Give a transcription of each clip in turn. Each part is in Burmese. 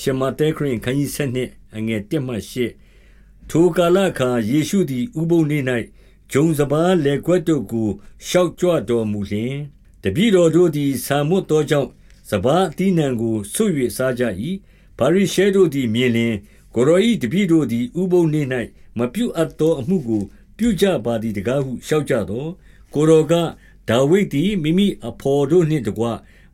ရှမာတဲခရင်ခန်းကြီး7နှစ်အငယ်1မှ8ထိုကာလခါယေရှုသည်ဥပုံနေ၌ဂျုံစပါးလေကွက်တို့ကိုရှောက်ကြွတော်မူလျင်တပည့်တော်တို့သည်ဆာမွတ်သောကြောင့်စပါးအသီးနှံကိုဆွ၍စားကြ၏ပါရိရှဲတို့သည်မြင်လျင်ကိုရောဤတပည့်တို့သည်ဥပုံနေ၌မပြုအပ်သောအမှုကို ပြုကြပါသည်တကားဟုရှောက်ကြသောကိုရောကဒါဝိဒ်သည်မိမိအဖော်တို့နှင့်တကွ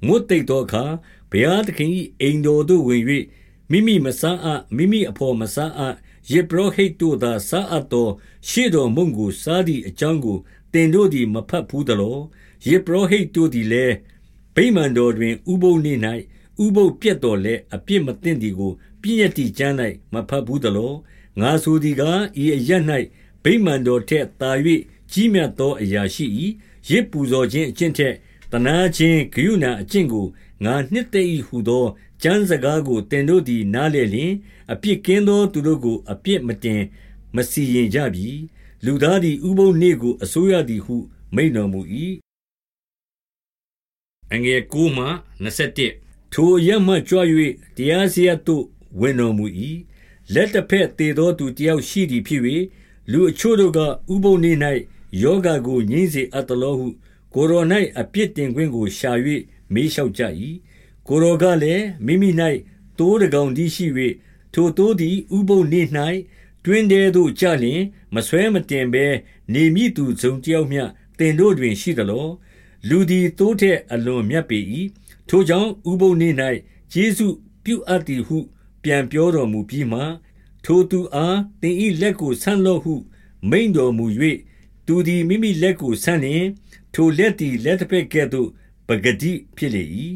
မွတ်တိတ်သောအခါ ဘုရားသခင်၏အိမ်တော်သို့ဝင်၍မိမိမစားအပ်မိမိအဖော်မစားအပ်ယေဘရဟိတ်တို့သာစားအပ်သောရှေ့တော်မုံကိုစားသည့်အကြောင်းကိုတင်တို့သည်မဖတ်ဘူးသလောယေဘရဟိတ်တို့သည်လည်းဗိမာန်တော်တွင်ဥပုပ်နေ၌ဥပုပ်ပြက်တော်လဲအပြစ်မသိသည်ကိုပြည့်ရတိကျမ်း၌မဖတ်ဘူးသလောငါဆိုသည်ကားဤအရ၌ဗိမာန်တော်ထက်သာ၍ကြီးမြတ်သောအရာရှိ၏ရစ်ပူဇော်ခြင်းအကျင့်ထက် တနာခြင်းဂယုဏအကျင့်ကိုငါနှစ်သိ၏ဟုသောကျမ်းစကားကိုတင်တို့သည်နားလည်လျင်အပြစ်ကင်းသောသူတို့ကိုအပြစ်မတင်မစီရင်ကြပြီလူသားသည်ဥပုံနေ့ကိုအစိုးရသည်ဟုမိန်တော်မူ၏အငယ်9မှ21ထိုရမှကြွ၍တရားစရာသို့ဝင်တော်မူ၏လက်တစ်ဖက်တည်သောသူတယောက်ရှိသည်ဖြစ်၍လူအချို့တို့ကဥပုံနေ၌ယောဂါကိုငြင်းစေအပ်သလောဟု ကိုရော၌အပြစ်တင်ခွင့်ကိုရှာ၍မေးလျှောက်ကြ၏ကိုရောကလည်းမိမိ၌သိုးတကောင်တည်းရှိ၍ထိုသိုးသည်ဥပုံနေ၌တွင်တဲသို့ကြလျင် မဆွဲမတင်ဘဲနေမိသူဇုံတယောက်မျှတင်တို့တွင်ရှိသလောလူသည်သိုးထက်အလွန်မြတ်ပေ၏ထိုကြောင့်ဥပုံနေ၌ယေရှုပြုအပ်သည်ဟု ပြန်ပြောတော်မူပြီးမှထိုသူအားသင်၏လက်ကိုဆန့်လော့ဟု မိန်တော်မူ၍သူသည်မိမိလက်ကိုဆန့်လျင် ထိုလက်သည်လက်တစ်ဖက်ကဲ့သို့ပဂတိဖြစ်လေ၏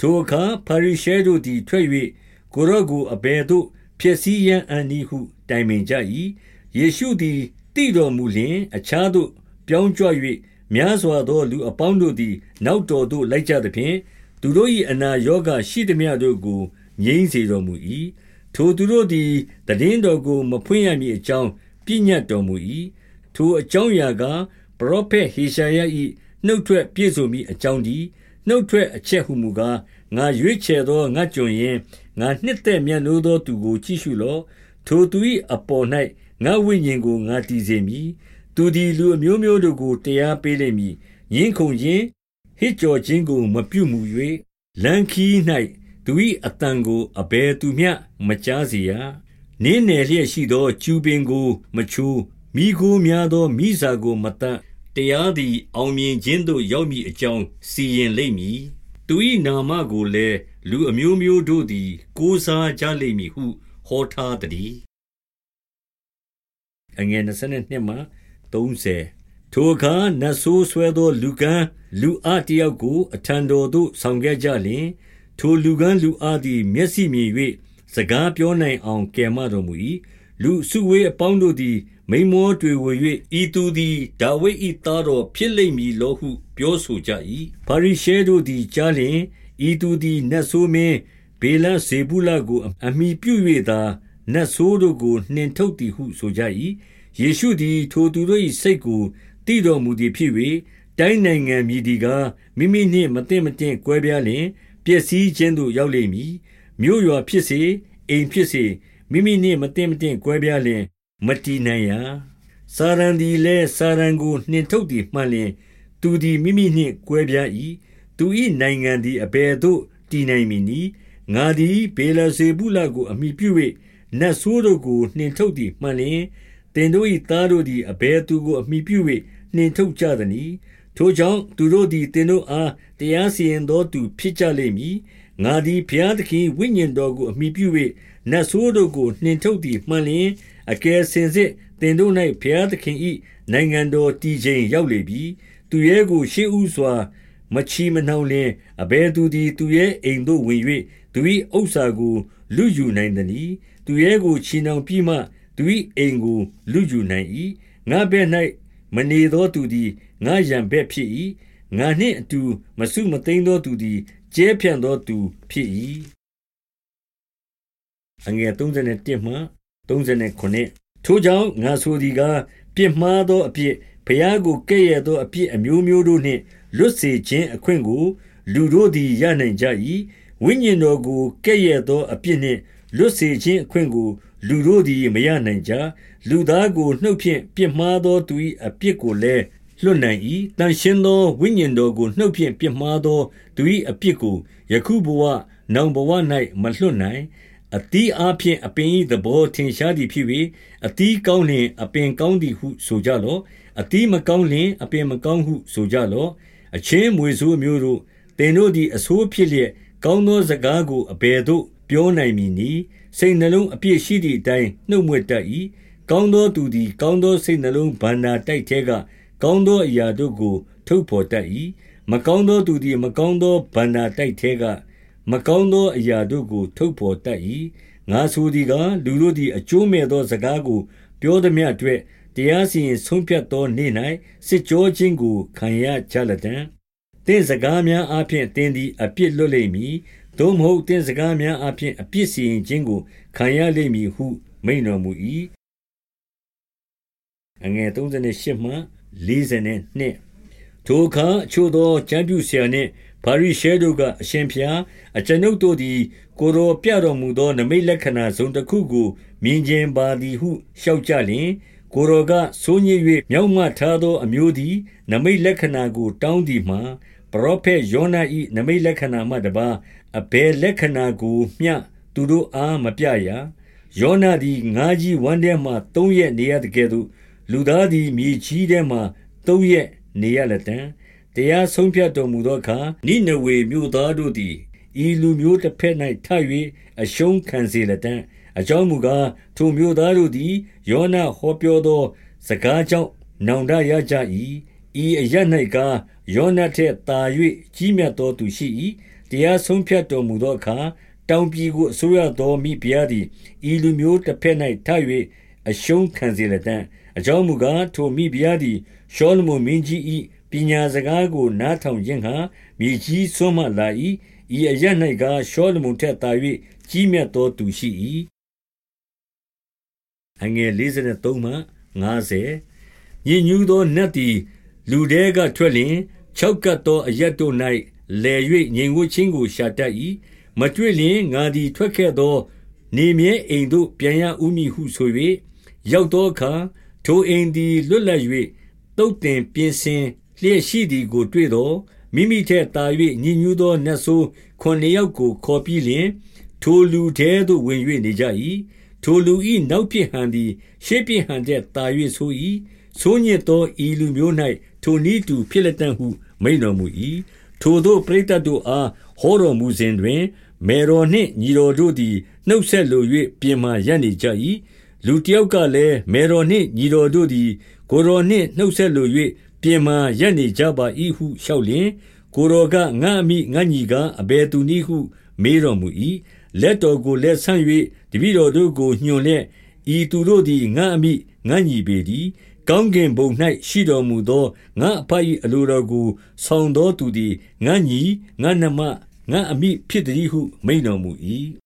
ထိုအခါဖာရိရှဲတို့သည်ထွက်၍ကိုရော့ကိုအဘယ်သို့ဖြစ်စည်းရန်အန်ဤဟုတိုင်ပင်ကြ၏ယေရှုသည်တည်တော်မူလျင် အခြားသို့ပြောင်းကြွ၍များစွာသောလူအပေါင်းတို့သည် နောက်တော်သို့လိုက်ကြသဖြင့်သူတို့၏အနာရောဂါရှိသမျှတို့ကိုငြိမ်းစေတော်မူ၏ထိုသူတို့သည်တည်င်းတော်ကိုမဖွင့်ရမည်အကြောင်းပြညတ်တော်မူ၏ထိုအကြောင်းအရာက ပရောဖက်ဟေရှာယ၏နှုတ်ထွက်ပြည့်စုံမိအကြောင်းဒီနှုတ်ထွက်အချက်ဟုမူကားငါရွေးချယ်သောငါကျွန်ရင်ငါနှစ်သက်မြတ်နိုးသောသူကိုကြည့်ရှုလော့ထိုသူ၏အပေါ်၌ငါဝိညာဉ်ကိုငါတည်စေမည်သူသည်လူအမျိုးမျိုးတို့ကိုတရားပေးလိမ့်မည်ယင်းခုန်ခြင်းဟစ်ကြော်ခြင်းကိုမပြုမှု၍လန်ခီ၌သူ၏အတန်ကိုအဘယ်သူမျှမကြားစေရနင်းနယ်လျက်ရှိသောကျူပင်ကို မချိုး မိခိုးများသောမိစာကိုမတတ်တရားသည် အောင်မြင်ခြင်းသို့ရောက်မည်အကြောင်းစီရင်လိမ့်မည်သူ၏နာမကိုလည်းလူအမျိုးမျိုးတို့သည် ကိုးစားကြလိမ့်မည်ဟု ဟောထားတည်းအငယ်22မှ30ထိုအခါနတ်ဆိုးဆွဲသော လူကန်းလူအတယောက်ကို အထံတော်သို့ဆောင်ခဲ့ကြလျင်ထိုလူကန်းလူအသည် မျက်စိမြင်၍စကားပြောနိုင်အောင်ကယ်မတော်မူ၏ လူစုဝေးအပေါင်းတို့သည် မိန်မောတွေဝ၍ဤသူသည် ဒါဝိဒ်၏သားတော်ဖြစ်လိမ့်မည်လောဟု ပြောဆိုကြ၏ဖာရိရှဲတို့သည်ကြားလျင် ဤသူသည် နတ်ဆိုးမင်းဘေလဇေဗုလကို အမိပြု၍သာ နတ်ဆိုးတို့ကို နှင်ထုတ်သည်ဟုဆိုကြ၏ယေရှုသည် ထိုသူတို့၏စိတ်ကိုတည်တော်မူသည်ဖြစ်၍တိုင်းနိုင်ငံမြည်ဒီကား မိမိနှင့် မသိမတင့် ကွဲပြားလျင် ပျက်စီးခြင်းသို့ ရောက်လိမ့်မည် မြို့ရွာဖြစ်စေ အိမ်ဖြစ်စေ မိမိနှင့်မသိမတင့်ကွဲပြားလျင် မတည်နိုင်ရာစာရန်သည်လည်းစာရန်ကိုနှင်ထုတ်သည်မှန်လျင် သူသည်မိမိနှင့်ကွဲပြား၏သူ၏နိုင်ငံသည်အဘယ်သို့တည်နိုင်မည်နည်းငါသည်ဘေလဇေဗုလကိုအမိပြု၍နတ်ဆိုးတို့ကိုနှင်ထုတ်သည်မှန်လျင်တင်တို့၏သားတို့သည်အဘယ်သူကိုအမိပြု၍နှင်ထုတ်ကြသနည်းထိုကြောင့်သူတို့သည်တင်တို့အားတရားစီရင်သောသူဖြစ်ကြလိမ့်မည် ငါသည်ဘုရားသခင်ဝိညာဉ်တော်ကိုအမိပြု၍နတ်ဆိုးတို့ကိုနှင်ထုတ်သည်မှန်လျင်အကယ်စင်စစ်တင်တို့၌ဘုရားသခင်၏နိုင်ငံတော်တည်ခြင်းရောက်လေပြီသူရဲ့ကိုရှေးဥစွာ မချီမနှောင်လင်အဘယ်သူသည်သူရဲ့အိမ်သို့ဝင်၍သူ၏ဥစ္စာကို လူယူနိုင်သည်။သူရဲ့ကိုချီနှောင်ပြီးမှသူ၏အိမ်ကို လူယူနိုင်၏။ငါဘက်၌မနေသောသူသည်ငါရန်ဘက်ဖြစ်၏။ငါနှင့်အတူမဆုမသိမ်းသောသူသည် ကျဲဖြန့်သောသူဖြစ်၏။အငယ်31မှ39ထိုကြောင့်ငါဆိုသည်ကားပြစ်မှားသောအပြစ်ဘုရားကိုကဲ့ရဲ့သောအပြစ်အမျိုးမျိုးတို့နှင့်လွတ်စေခြင်းအခွင့်ကို လူတို့သည်ရနိုင်ကြ၏ဝိညာဉ်တော်ကိုကဲ့ရဲ့သောအပြစ်နှင့်လွတ်စေခြင်းအခွင့်ကို လူတို့သည်မရနိုင်ကြ။လူသားကိုနှုတ်ဖြင့်ပြစ်မှားသောသူ၏အပြစ်ကိုလည်း လွတ်နိုင်၏။သန့်ရှင်းသောဝိညာဉ်တော်ကိုနှုတ်ဖြင့်ပြစ်မှားသောသူ၏အပြစ်ကိုယခုဘဝ၊နောင်ဘဝ၌မလွှတ်နိုင်။အသီးအားဖြင့်အပင်၏သဘောထင်ရှားသည်ဖြစ်၍၊အသီးကောင်းလျှင်အပင်ကောင်းသည်ဟုဆိုကြလော့။အသီးမကောင်းလျှင်အပင်မကောင်းဟုဆိုကြလော့။အချင်းမြွေဆိုးအမျိုးတို့၊သင်တို့သည်အဆိုးဖြစ်လျက်ကောင်းသောစကားကိုအဘယ်သို့ပြောနိုင်မည်နည်း။စိတ်နှလုံးအပြည့်ရှိသည်အတိုင်းနှုတ်မြွက်တတ်၏။ကောင်းသောသူသည်ကောင်းသောစိတ်နှလုံးဘဏ္ဍာတိုက်ထဲက ကောင်းသောအရာတို့ကို ထုတ်ဘော်တတ်၏။မကောင်းသောသူသည် မကောင်းသောဘဏ္ဍာတိုက်ထဲက မကောင်းသောအရာတို့ကို ထုတ်ဘော်တတ်၏။ငါဆိုသည်ကား၊လူတို့သည် အကျိုးမဲ့သောစကားကို ပြောသမျှအတွက် တရားစီရင်ဆုံးဖြတ်သောနေ့၌စစ်ကြောခြင်းကို ခံရကြလတံ့။သင့်စကားများအားဖြင့် သင်သည် အပြစ်လွတ်လိမ့်မည်။သို့မဟုတ် သင့်စကားများအားဖြင့် အပြစ်စီရင်ခြင်းကို ခံရလိမ့်မည်ဟု မိန့်တော်မူ၏။ ထိုအခါအချို့သောကျမ်းပြုဆရာနှင့်ဖာရိရှဲတို့ကအရှင်ဘုရား၊အကျွန်ုပ်တို့သည်ကိုယ်တော်ပြတော်မူသောနိမိတ်လက္ခဏာတစုံတခုကိုမြင်ချင်ပါသည်ဟုလျှောက်ကြလျှင်၊ကိုယ်တော်က၊ဆိုးညစ်၍မျောက်မထားသောအမျိုးသည်နိမိတ်လက္ခဏာကိုတောင်းသည်မှာ၊ပရောဖက်ယောန၏နိမိတ်လက္ခဏာမှတပါးအဘယ်လက္ခဏာကိုမျှသူတို့အားမပြရာ။ယောနသည်ငါးကြီးဝမ်းထဲမှာသုံးရက်နေရသကဲ့သို့၊ လူသားသည်မြေကြီးထဲမှာသုံးရက်နေရလတံ့။တရားဆုံးဖြတ်တော်မူသောအခါ၊နိနေဝေမြို့သားတို့သည်ဤလူမျိုးတဘက်၌ထ၍အရှုံးခံစေလတံ့။အကြောင်းမူကား၊ထိုမြို့သားတို့သည်ယောနဟောပြောသော စကားကြောင့်နောင်တရကြ၏။ဤအရပ်၌ကား၊ယောနထက်သာ၍ကြီးမြတ်သောသူရှိ၏။တရားဆုံးဖြတ်တော်မူသောအခါ၊တောင်ပြည်ကိုအစိုးရသောမိဖုရားသည်ဤလူမျိုးတဘက်၌ထ၍အရှုံးခံစေလတံ့။ အကြောင်းမူကား၊ထိုမိဖုရားသည် ရှောလမုန်မင်းကြီး၏ပညာစကားကို နားထောင်ခြင်းငှါ မြေကြီးစွန်းမှလာ၏။ဤအရပ်၌ကား၊ရှောလမုန်ထက်သာ၍ကြီးမြတ်သောသူရှိ၏။43 ညစ်ညူးသော နတ်သည် လူထဲကထွက်လျှင်၊ခြောက်ကပ်သော အရပ်တို့၌လည်၍ငြိမ်ဝပ်ခြင်းကို ရှာတတ်၏။မတွေ့လျှင်၊ငါသည် ထွက်ခဲ့သော နေမြဲအိမ်သို့ ပြန်ရဦးမည်ဟုဆို၍ရောက်သောအခါ၊ ထိုအိမ်သည်လွတ်လပ်၍သုတ်သင်ပြင်ဆင်လျက်ရှိသည်ကိုတွေ့သော်၊မိမိထက်သာ၍ညစ်ညူးသောနတ်ဆိုးခုနစ်ယောက်ကိုခေါ်ပြီးလျှင်၊ထိုလူထဲသို့ဝင်၍နေကြ၏။ထိုလူ၏နောက်ဖြစ်ဟန်သည် ရှေ့ဖြစ်ဟန်ထက်သာ၍ဆိုး၏။ဆိုးညစ်သောဤလူမျိုး၌ထိုနည်းတူဖြစ်လတံ့ဟုမိန့်တော်မူ၏။ထိုသို့ပရိသတ်တို့အားဟောတော်မူစဉ်တွင်၊မယ်တော်နှင့်ညီတော်တို့သည်နှုတ်ဆက်လို၍ပြင်မှာရပ်နေကြ၏။ လူတယောက်ကလည်း၊မယ်တော်နှင့်ညီတော်တို့သည် ကိုယ်တော်နှင့်နှုတ်ဆက်လို၍ပြင်မှာရပ်နေကြပါ၏ဟုလျှောက်လျှင်၊ကိုယ်တော်က၊ငါ့အမိငါ့ညီကားအဘယ်သူနည်းဟု မေးတော်မူ၏။လက်တော်ကိုလည်းဆန့်၍တပည့်တော်တို့ကိုညွှန်လျက်၊ဤသူတို့သည်ငါ့အမိငါ့ညီပေတည်း။ကောင်းကင်ဘုံ၌ရှိတော်မူသောငါ့အဘ၏အလိုတော်ကိုဆောင်သောသူသည်ငါ့ညီ၊ငါ့နှမ၊ငါ့အမိဖြစ်သတည်းဟုမိန့်တော်မူ၏။